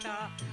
Santa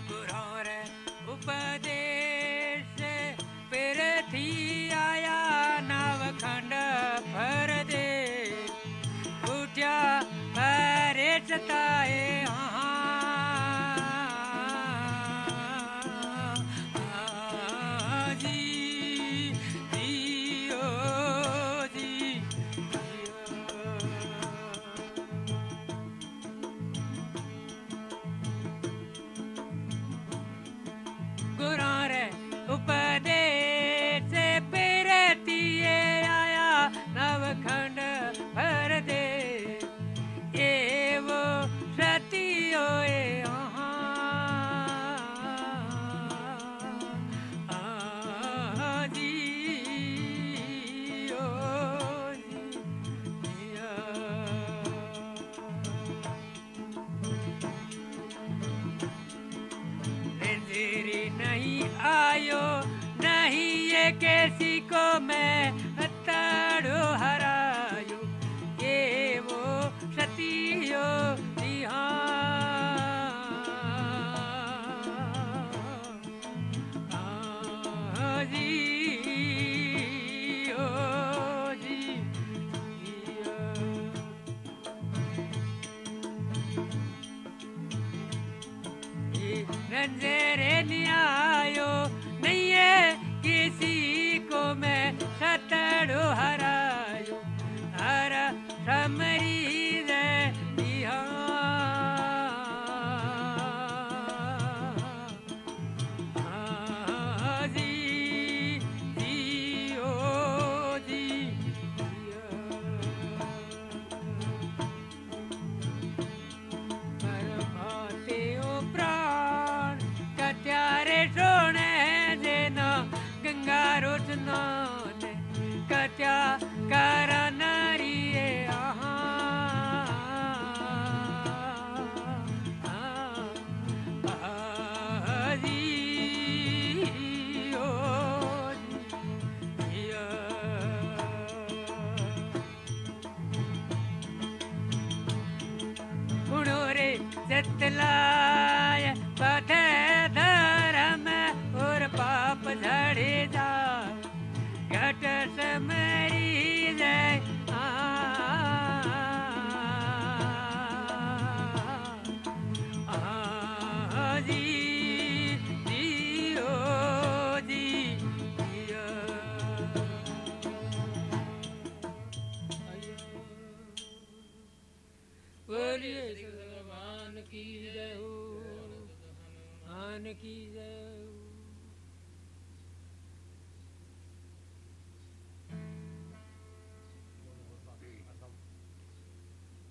की जय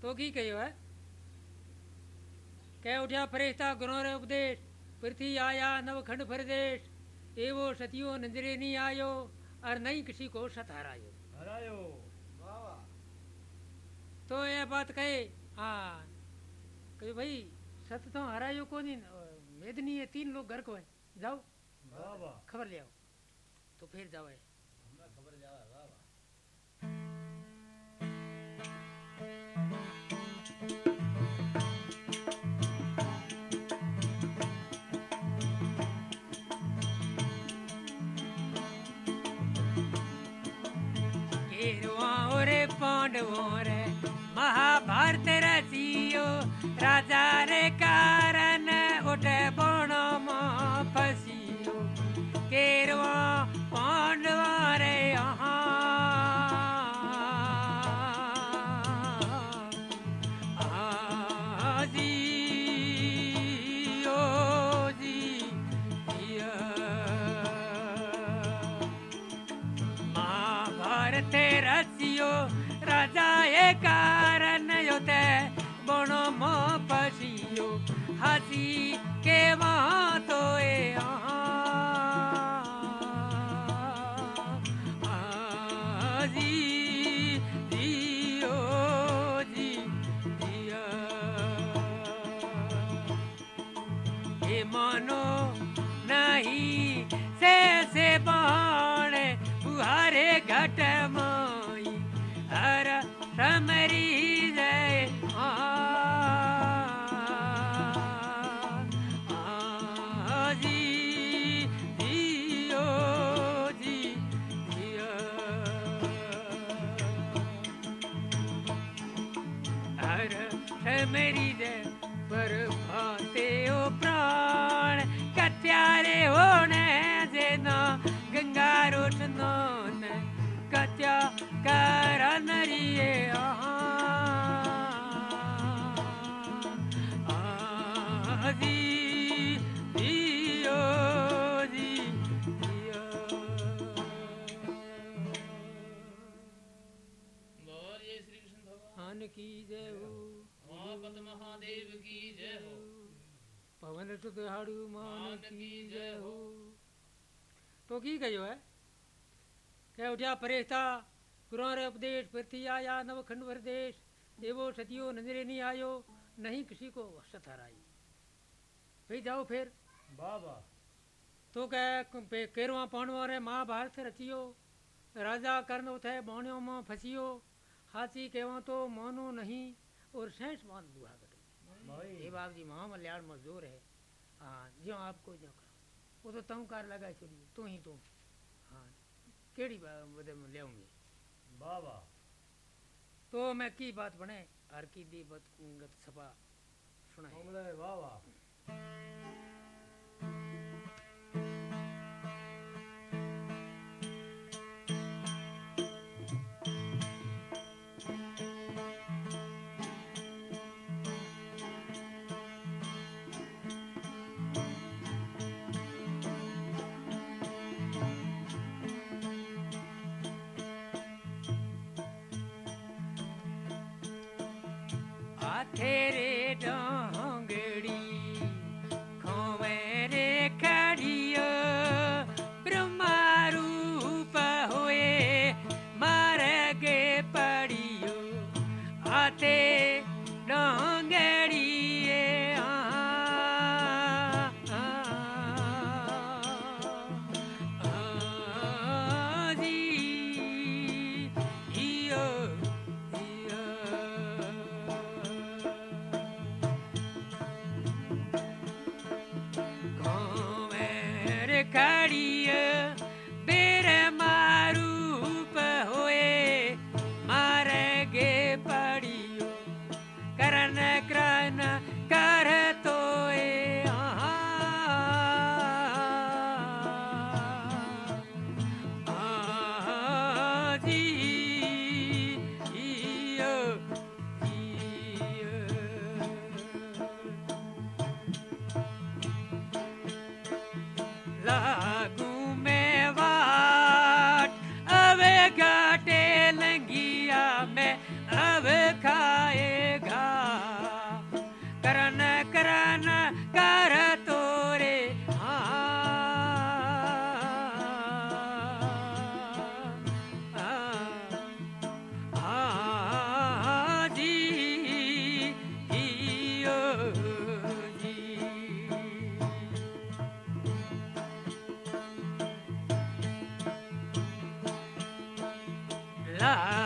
तो की कहो है? कह उठा फरिश्ता रे उपदेश पृथ्वी आया नवखंड फरदेश एवो सतियो नजरे नहीं आयो और नहीं किसी को सतारायो हरायो। तो यह बात कहे हाँ कहे भाई सत तो हरायो को नहीं भेद नहीं है तीन लोग घर को है। जाओ। खबर ले आओ। तो फिर जाओ है रे महाभारत रचियो राजा रे कारण ಬಾಣ की जय हो। तो की कहो है? कह उठा परेशता गुरुआ उपदेश पृथ्वी आया नवखंड प्रदेश। देवो सतियो नजरे नहीं आयो नहीं किसी को वसत हराई भाई जाओ फिर। वाह वाह। तो कह केरवा पाणवा रे महाभारत रचियो राजा कर्ण उठे बाणियों में फंसियो हाथी कहवा तो मानो नहीं और सहस मान दुहा भाई। ये बाप जी महा है हाँ। जो आपको जो करो। वो तो तू कार लगा चली तू ही तू। हाँ केड़ी बात में ले वाह वाह तो मैं की बात बने? हर की दी बात कुंगत सभा वाह वाह Ah.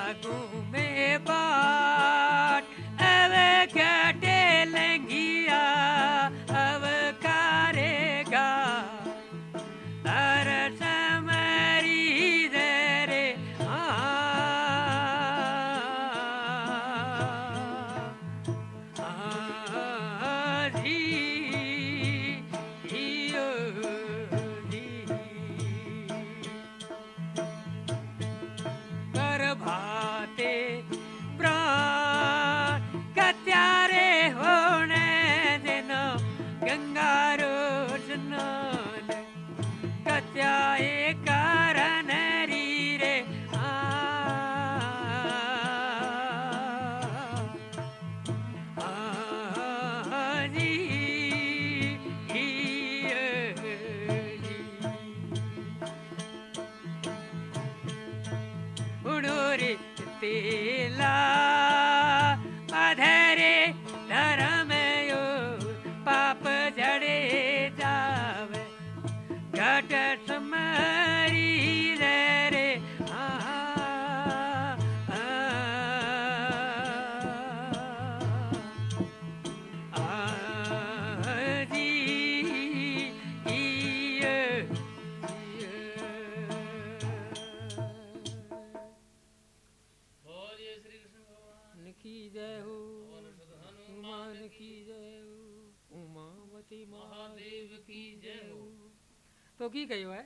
तो की कहो है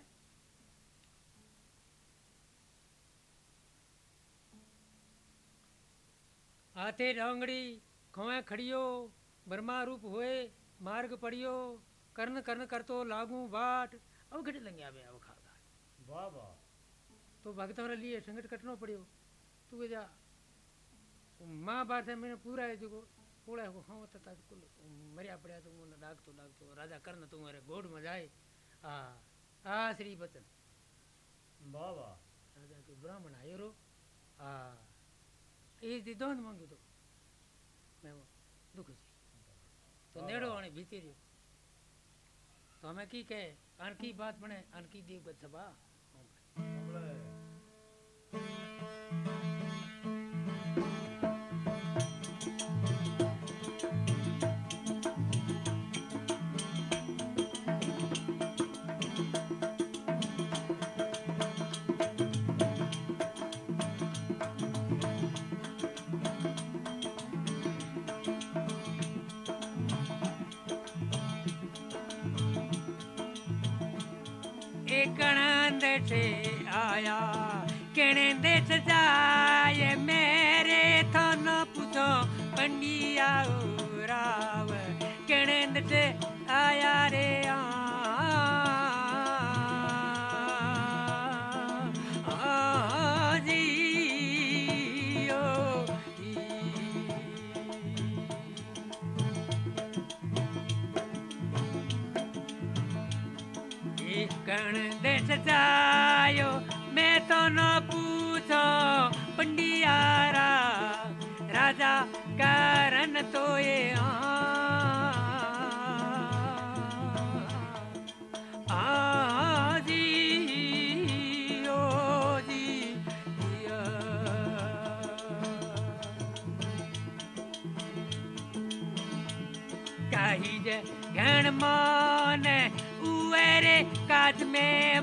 हाथे डांगड़ी खोए खड़ियो ब्रह्मा रूप हुए मार्ग पड़ियो कर्ण कर्ण कर तो लागू बाट। अब घट लंग्या बे अब खागा वाह वाह। तो भक्तों रे लिए संकट कटनो पड़ियो। तू जा महाभारत में मैंने पूरा है जो पूरा हो हाँ तथा कुल मरिया पड़िया तो मुन डाक तो तो राजा कर्ण तुम्हारे गोड में जाए। ಆ ಶ್ರೀ ಬಚನ್ ಬಾಬಾ ಅದಕ್ಕೆ ಬ್ರಾಹ್ಮಣ ಇವರು ಇದ್ದಿದ್ದೋ ಒಂದು ಮಂಗಿದು మేము દુઃખી તો નેડો અને ભીતી રહ્યો તો અમે કી કે અણકી વાત મને અણકી દીવ સભા हमले एक से आया. कहने दे सजाए मेरे थान पूछो पंडिया राव कहने जायो। मैं तो न पूछो, पंडियारा, राजा कारण तो ये घण मान उरे काज में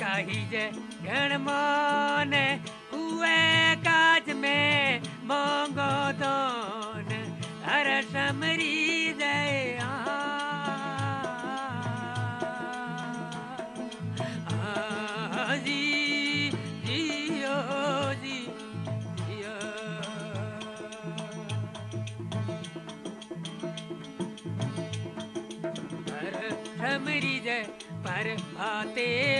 चाहिए गणमान हुए काज में मांगो दान हर समरी दया। पर आते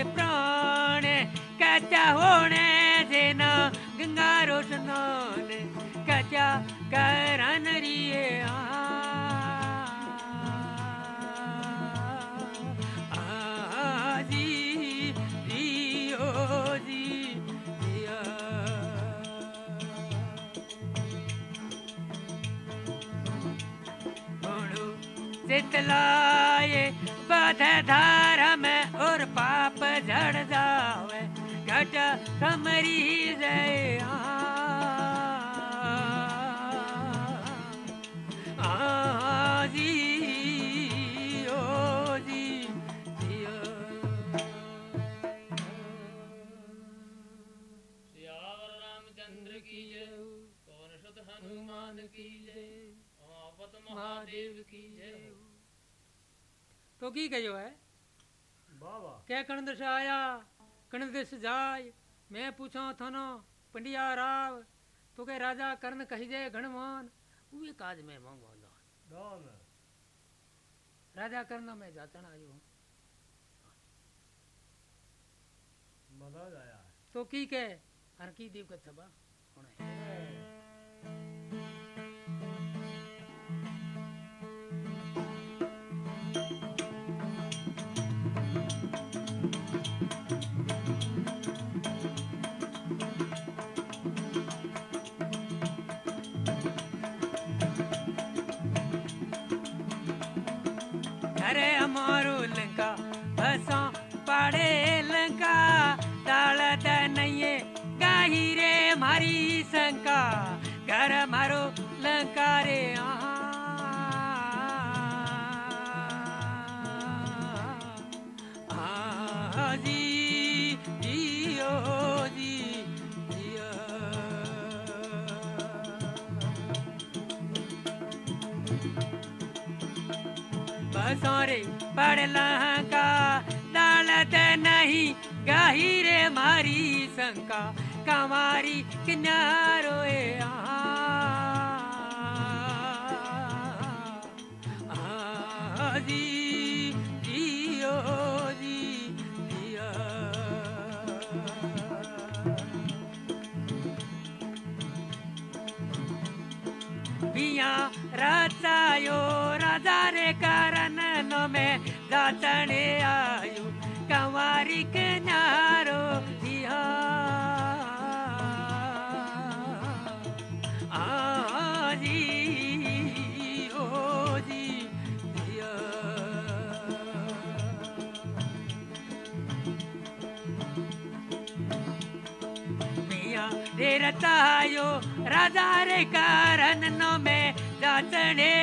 कचा होने जेना गंगा रो स्नान कचा करन रिए आ आ, जी जी ओ जी जिया। मोड़ू चितलाए बध धारा जय। हो तो की कहो है? क्या कण दश आया कण दश जाय? मैं पूछा थानो पंडिया राव तो के राजा कर्ण कही जे गणमान उहे काज में मांगो दान दान राजा कर्ण में जाचन आयो मज़ा आया तो की के हर की देव का सभा होने हमारो लंका बसा पड़े लंका, दालत नहीं गाही रे मारी शंका, घर मारो लंका रे आ बसोरे लहंगा दालत नहीं गाही रे मारी शंका कमारी किनारो जी में जाचने आयो कंवारी के नारो दिया। आ जी ओ जी दिया। मिया रे रतायो राजा रे कारण नो में जाचने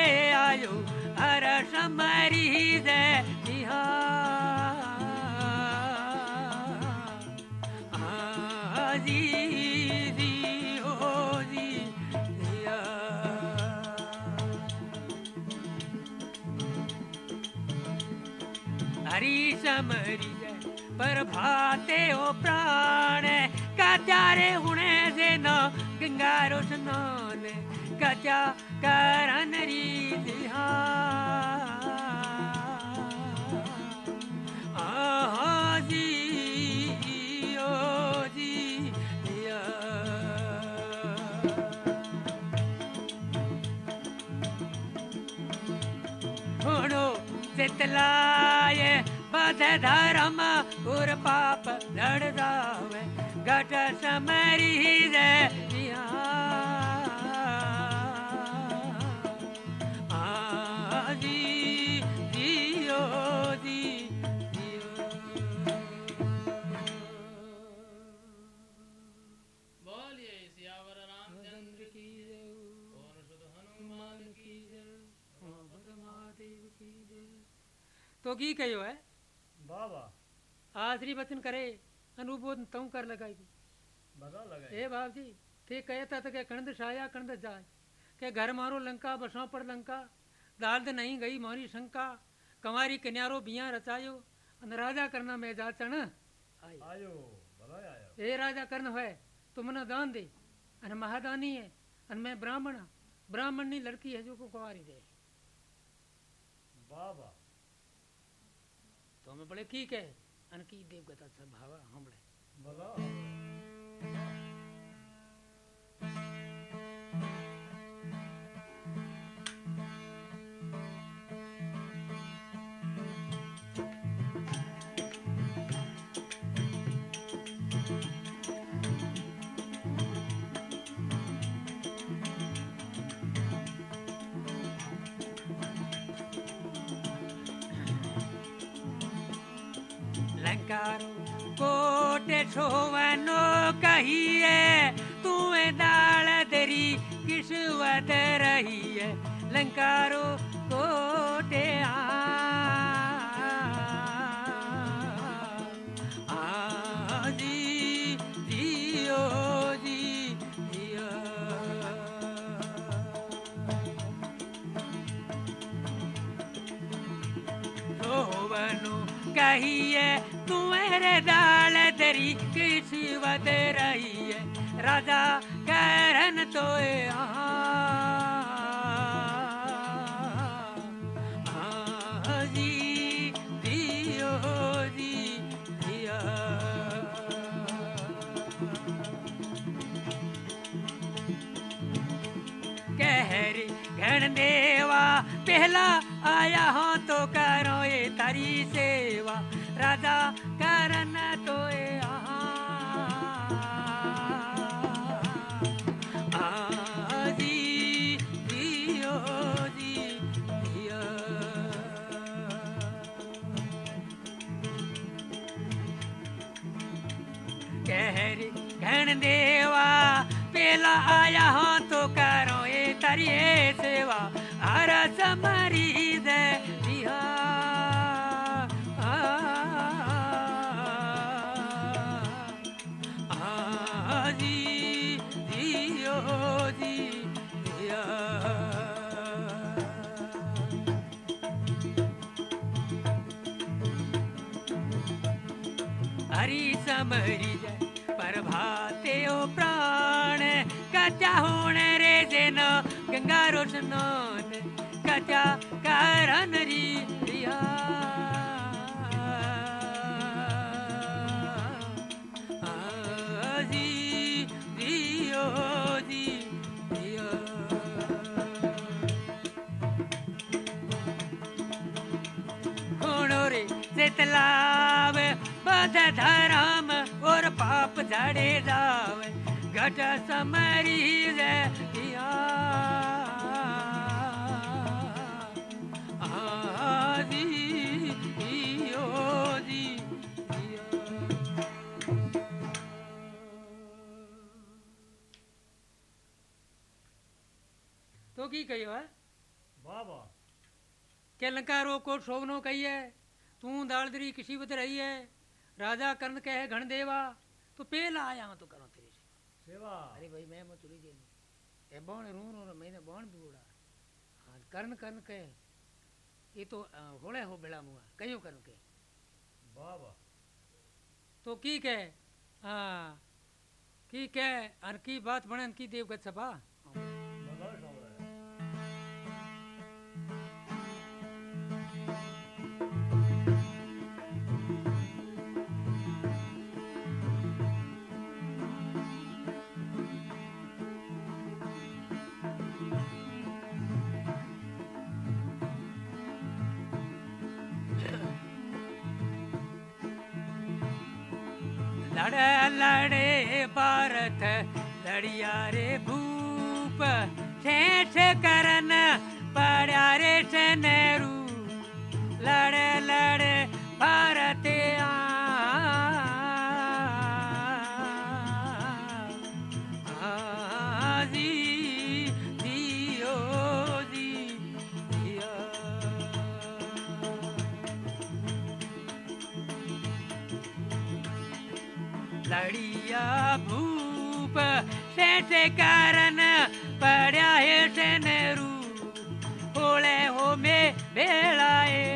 आयो हर समरी दे समरी पर भाते ओ प्राण। कचारे हुणे से न गंगारो स्नान। कचा करन रीतिहा आहा बध धर्म पुर पाप लड़ जावे। घट समरी की तो की कहो है। वाह वचन करे अनुबोध तू कर लगाएगी बता लगा ए बाप जी ते कहता था कि कणद छाया कणद जाए। के घर मारो लंका बसों पर लंका। दाल्द नहीं गई मारी शंका। कंवारी कन्यारो बिया रचायो। अन राजा करना मैं जाचण आई आयो। भला आयो। ए राजा कर्ण है तुमने दान दे। अन महादानी है अन मैं ब्राह्मण। ब्राह्मण नी लड़की है जो को कुंवारी दे। वाह तो मैं बोले की कहे अन की देवगता सब भावा हमले भला लंकारो, कोट छोवनो कहिए, तुए दाल दरी किस्वत रही है लंकारो, कोटे कहिए राजा करन तो कहरी घन देवा पहला कह रे घन देवा पेला आया हाँ तो करो ये तरिए सेवा। हर समरी दे दिया। हरी समरी कचा होने रे जेन गंगा रोशनान कचा करन री रिया आ, जी जियो जी जिया रे से तालाब बद धर्म और पाप झड़े जावे घट समरी रे दिया तो की कहियो है? वाह के लंका रो को शोभनो कही है तू दालदरी किसी बत रही है राजा कर्ण कहे घन देवा तो पेला आया तो करो तेरी। सेवा। अरे भाई मैं मथुरी ए रू रू मैंने हाँ कर्ण कर्ण कहे ये तो होड़े हो बेड़ा मुआ कहो कर्ण के वाह तो की कह? हाँ की कहे? अन की बात बने की देवगत सभा? लड़े भारत लड़िया रे भूप ठेठ करन सेठ कारण पड़ा है सनरू होले हो में बेड़ाए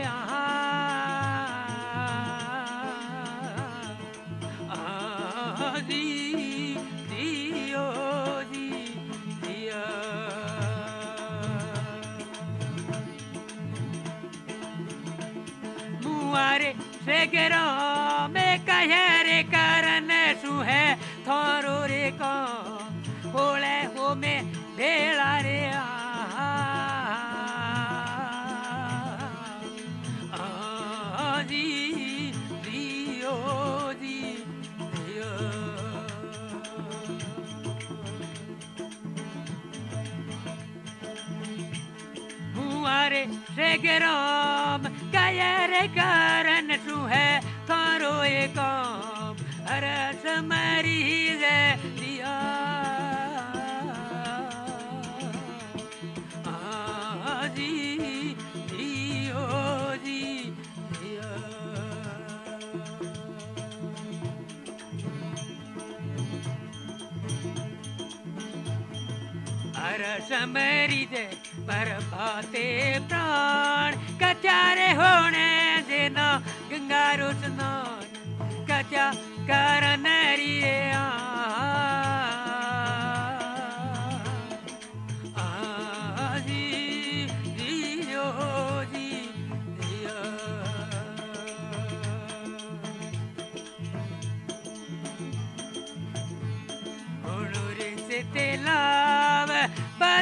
दी दियो दी दिया। मुआरे मरी दे पर भाते प्राण। कचारे होने देना गंगा स्नान कचा कर रिए आ आ,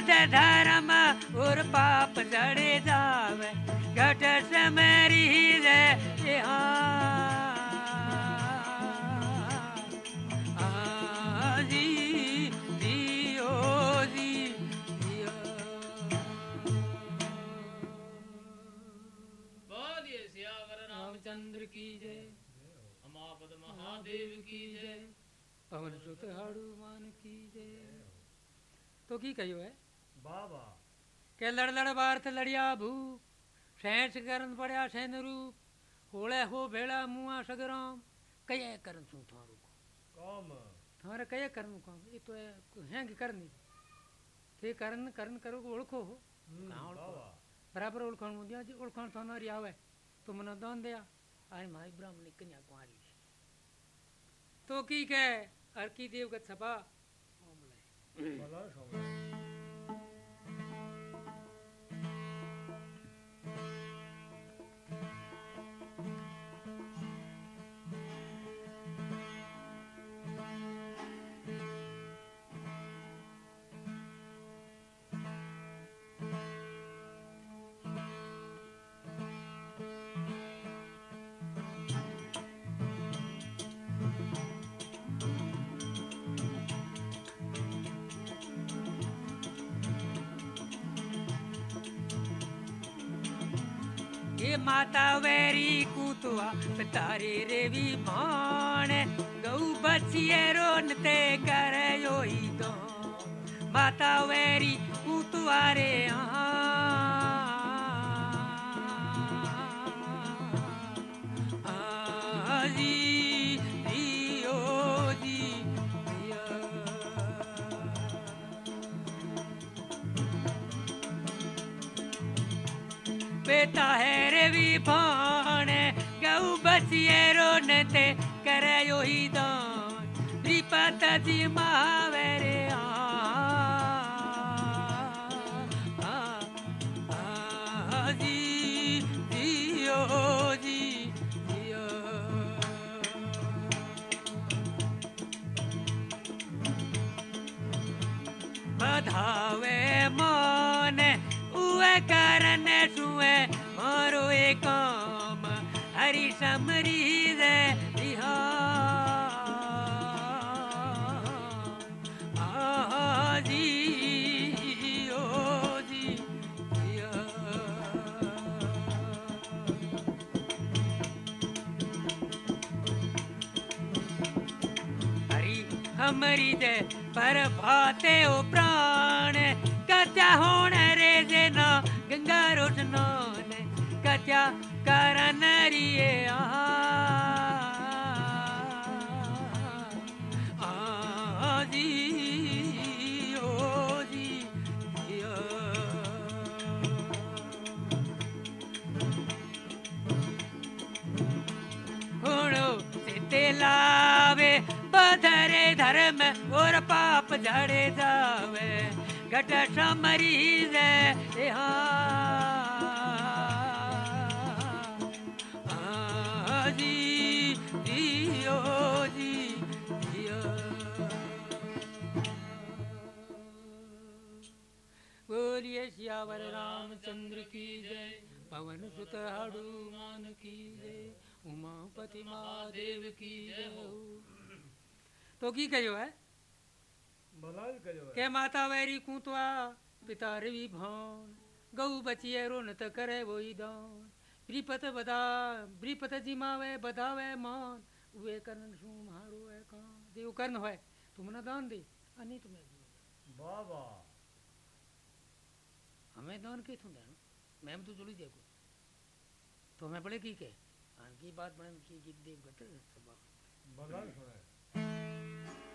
सद धर्म और पाप जड़े जावे। घट से मेरी रे की जय। की जय। पवन सुत हनुमान की जय। तो की कहियो है? वाह के लड़ लड़ बार्थ लड़िया भू सैंस करन पड़िया सैन रूप होले हो भेड़ा मुआ सगराम कये करन सू थारू को काम। थारे कये करन काम ये तो है करनी। थे करन करन करो को ओळखो? हो बराबर ओळखण मुदिया जी ओळखण थाना आवे तो मने दान दया आए माई ब्राह्मणी कन्या कुंवारी तो की कह अर्की देव का छपा એ माता वैरी कुतुआ तारे रेवी माने गऊ बचिए रोन ते करे योई दो माता वैरी कुतुआ रे आ। зима. मरीदे पर भाते ओ प्राण, कत्या होण रे जेना गंगा रोजना ने कत्या करन रिए आ। पधरे धर्म और पाप झड़े जावे, घट समरी जे जी, जियो जी जियो। बोलिए सियावर रामचंद्र की जय, पवन सुत हनुमान की जय, उमापति महादेव की जय। तो की कहो है ભલા જ કર્યો હે. કે માતા વેરી કૂંતવા પિતા રવિ ભાન ગૌ બચીએ રોનત કરે વોઈ દાન બ્રીપત બધા બ્રીપત જીમાવે બધાવે માન ઉવે કરન શું મારું હે કાન જેવું કર્ન હોય તું મને દાન દે અને તમે વાહ વાહ हमें दान के थूं देना मैम तो जुड़ी देखो तो हमें पड़े की के आन की बात बड़े की की देव गत सभा ભલા જ સુણે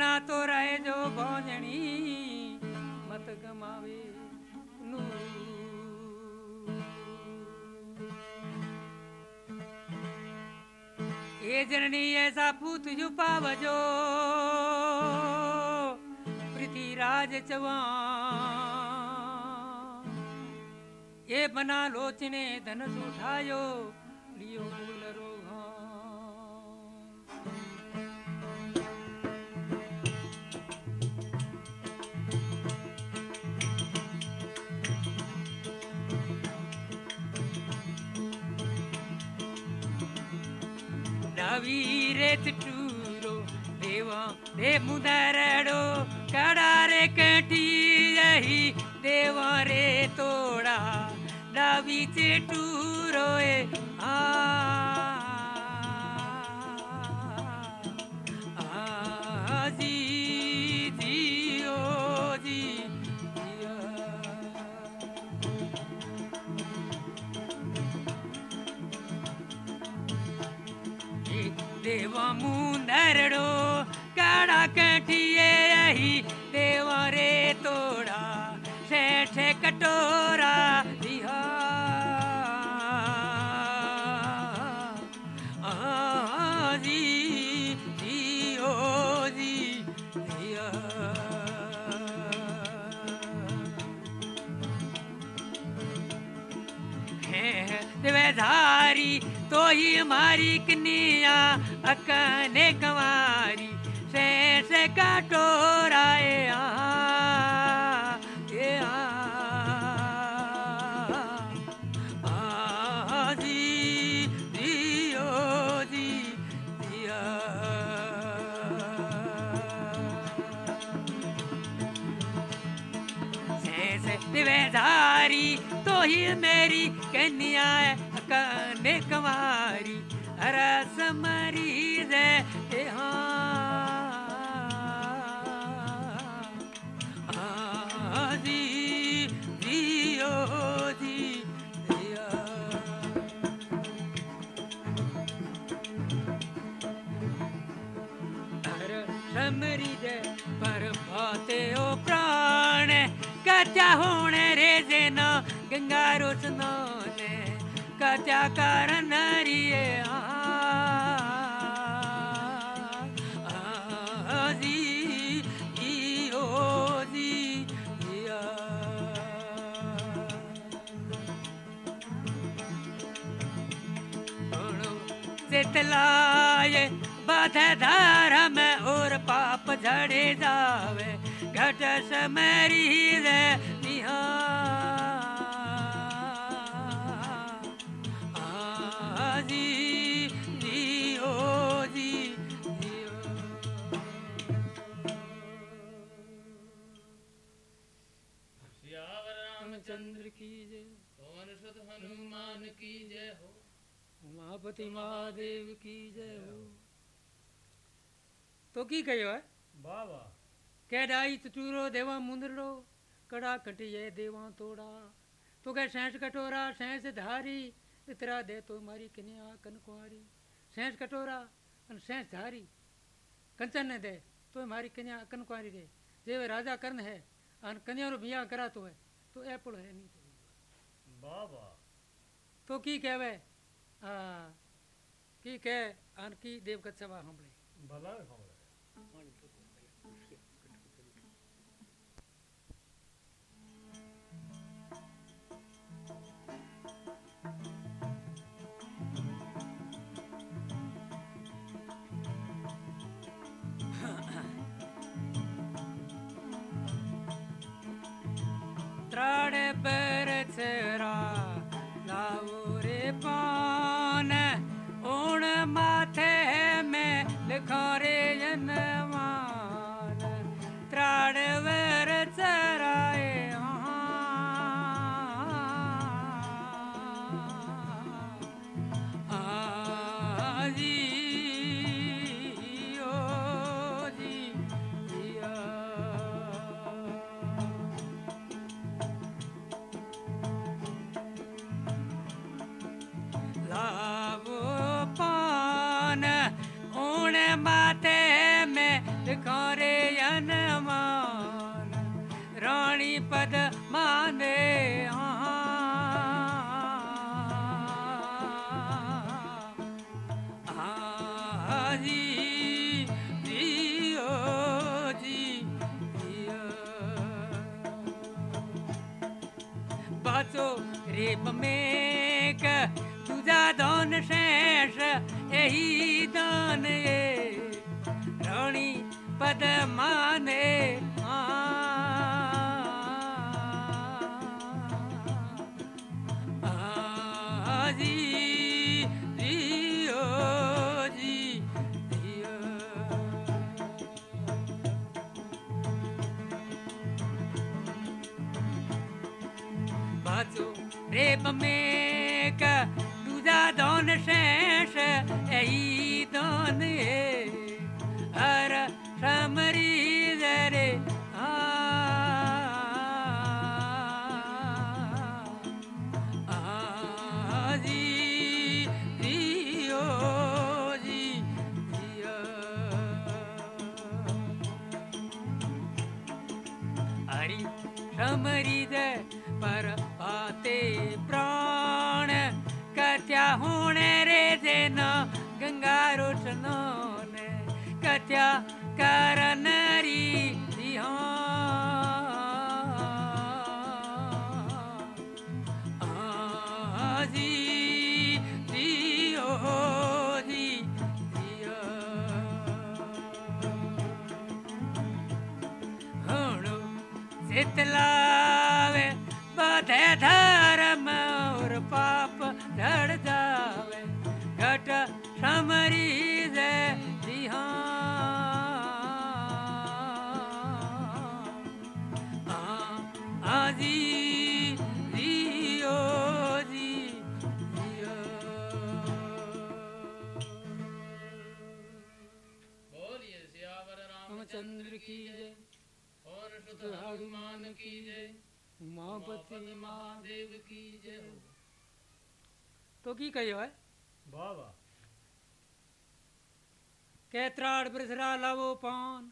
ના તો રહેજો ભોજણી મત ગમાવી એ જનની એસા પૂત છુપાવજો પૃથ્વીરાજ ચવાણ એ બના લોચને ધન ઉઠાયો લિયો ನವೀರೆ ತಿಟ್ಟೂರೋ ದೇವ ದೇ ಮುದರಡೋ ಕಡಾರೆ ಕಟಿ ಜಹಿ ದೇವರೇ ತೋಡ ಡಾವಿ ಚೇಟೂರೋಯೇ धारी तो ही हमारी किनिया अकने कंवारी से से कटोराए आ ही मेरी कन्या कने कमारी रस मरीज़ है हाँ। जी दे पर पाते ओ प्राण कचा होने रे जेना गंगा रोशनो ने कचा कारण रिए आ आ, जी जी ओ जी बाध धारा में और पाप झड़े जावे घट समरी हनुमान की जय हो। उमापति महादेव की जय हो। तो की कहो है? बाबा। कह डाई चूरो देवा मुंदरो कड़ा कटिए देवा तोड़ा। तो कह सैंस कटोरा सैंस धारी इतरा दे तो मारी कन्या कनकुआरी सैंस कटोरा अन सैंस धारी कंचन ने दे तो मारी कन्या कनकुआरी दे जे राजा कर्ण है अन कन्या रो बिया करा तो है तो ऐ पुड़ है नहीं तो। बाबा। तो की कहवे? हाँ की कह अन की देवगत सभा हमले भला हमले Trane per कौन उन माथे में लिखो रे जन पद माने हाँ। रेप में तुझा दान शेष यही दान ये। रानी पद माने é, é ir Satya Karanari. संत हनुमान की जय उमापति महादेव की जय तो की कहियो है वाह वाह कैत्राड़ बृसरा लावो पान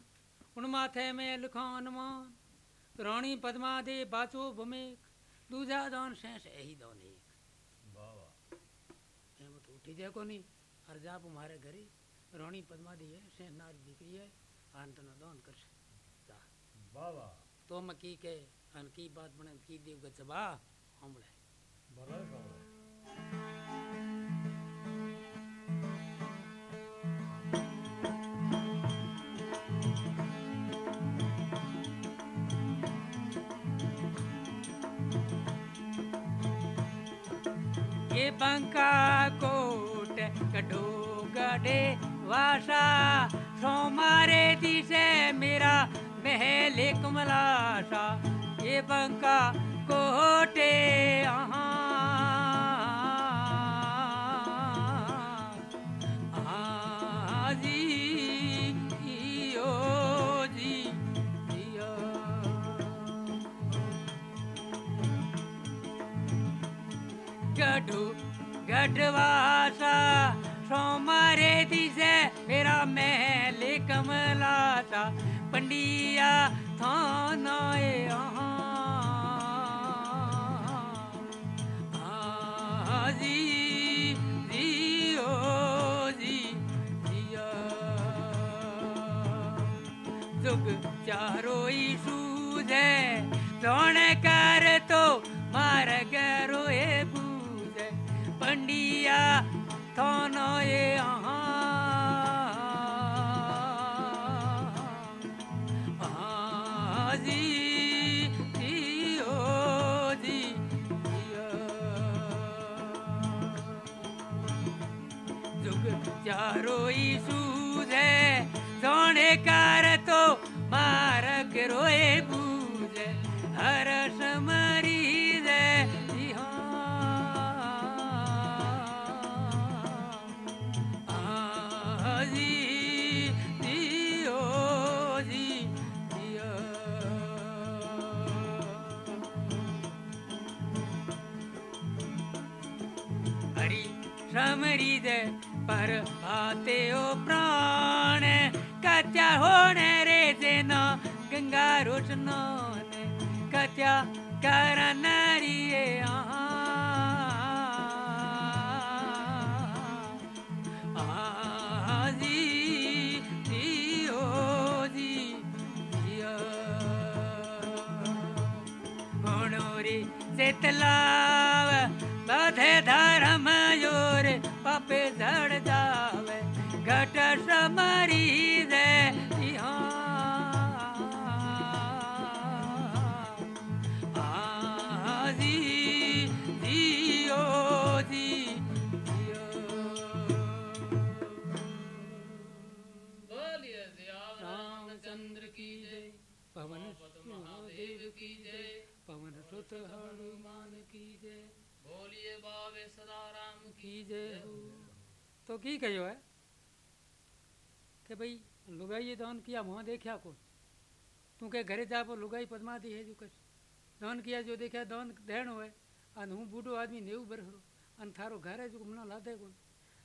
उन माथे में लखान मान रानी पदमा दे बाचो बमेक दूजा दान शेष यही दान एक बाबा उठी जे को नहीं और जाप हमारे घरे रानी पदमा दी है शेष नारी दिख रही है आंतना दान कर वाह वाह तो मकी के अनकी बात बने की देव का गजबा हम रहे ये बंका कोट कडोगडे वाशा सोमारे दिशे मेरा महल कमलासा ये बंका कोटे आहा। आहा पंडिया थाना। जुग सूझे सोण कर जुग चारो सूझे सोने कार तो मारक रोए बूझे। हर समरी ओ प्राण कत्या होने रे जेना गंगा रोशनो ने कत्या बोलिए बाबे सदा राम की की जय हो। तो की कहो है? कि भाई लुगाई दान किया वहाँ देखा कौन? तू के घरे जा पर लुगाई पदमा दी है जो कछ दान किया जो देखा दान देण है अन हूँ बूढ़ो आदमी नेऊ बरहरो अन थारो घर है जो मना लादे कौन?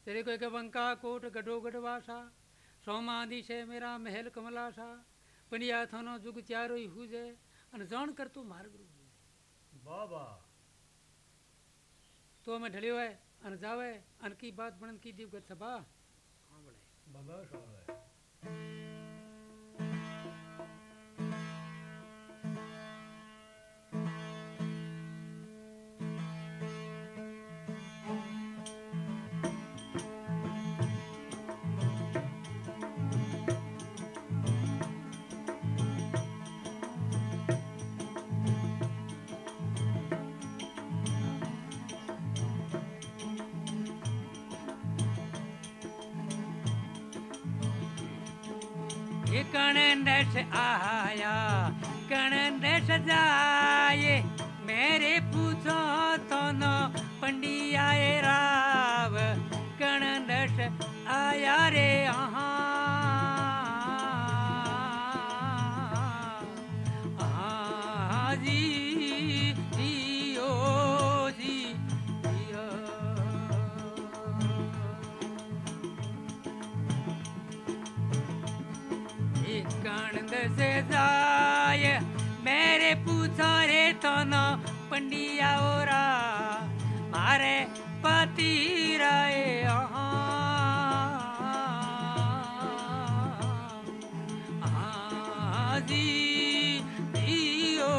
तेरे को के बंका कोट गडो गडवासा सोमा आदि से मेरा महल कमलासा पनिया थानो जुग चारो ही हुजे। अन जान कर तो मार्ग वाह वाह। तो हमें ढलियो है, अन जावे, अन की बात बनन की जीव गत सभा। हाँ बड़े भला आया कणंदस जाए। मेरे पूछो तो न पंडिया राव कणंदस आया रे आहा से जाय मेरे पूछा रे तो न पंडिया ओरा मारे पति राय जी जियो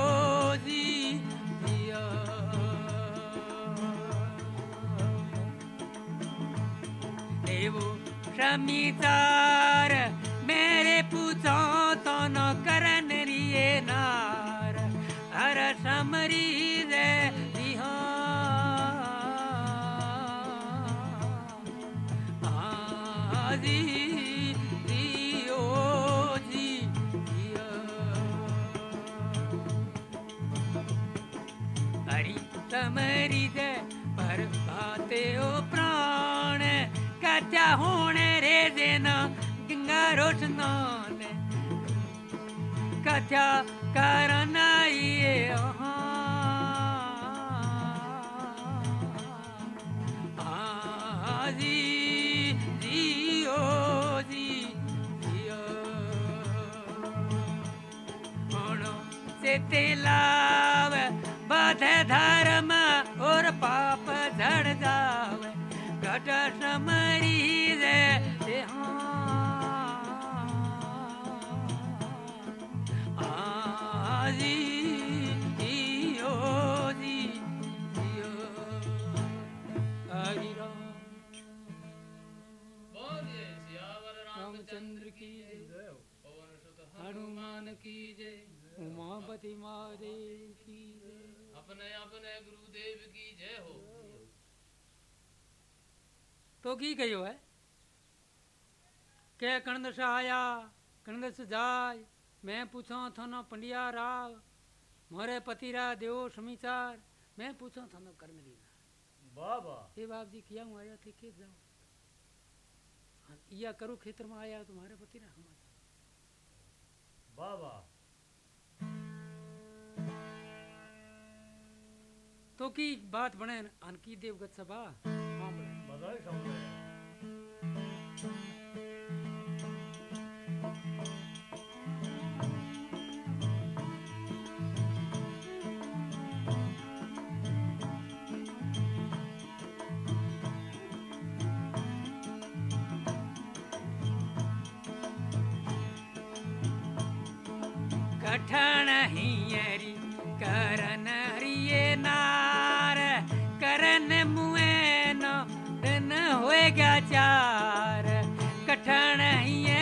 रोशनान कथा करना ये जी जियो जी जियो। होणो से तेलाव हनुमान की जय। उमापति महादेव की जय। अपने अपने गुरुदेव की जय हो। तो की कहो है? के कणदस आया कणदस जाय मैं पूछो थानो पंडिया राव मोरे पतिरा देवो समीचार मैं पूछो थानो कर्ण लीला। वाह वाह। हे बाप जी किया हूँ? आया थे के जाओ। हाँ, या करो खेतर में आया तुम्हारे पति ना हमारे वाह वाह तो की बात बने अनकी देवगत सभा? हाँ कठण हियरी करन हरिये नार करन मुए न दिन होएगा चार। कठण हियरी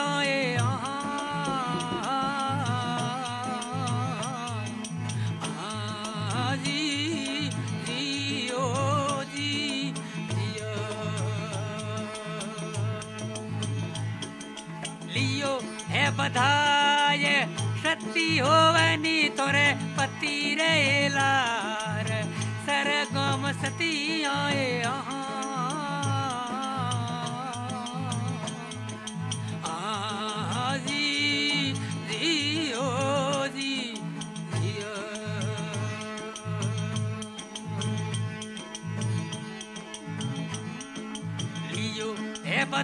सतियों ए आहा। जी जी ओ जी जिया। लियो है बधाई सती होवनी तोरे पति रे लार सरगम सती आए आ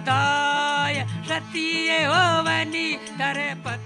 लियो हे बधाई सती होवनी तरे पति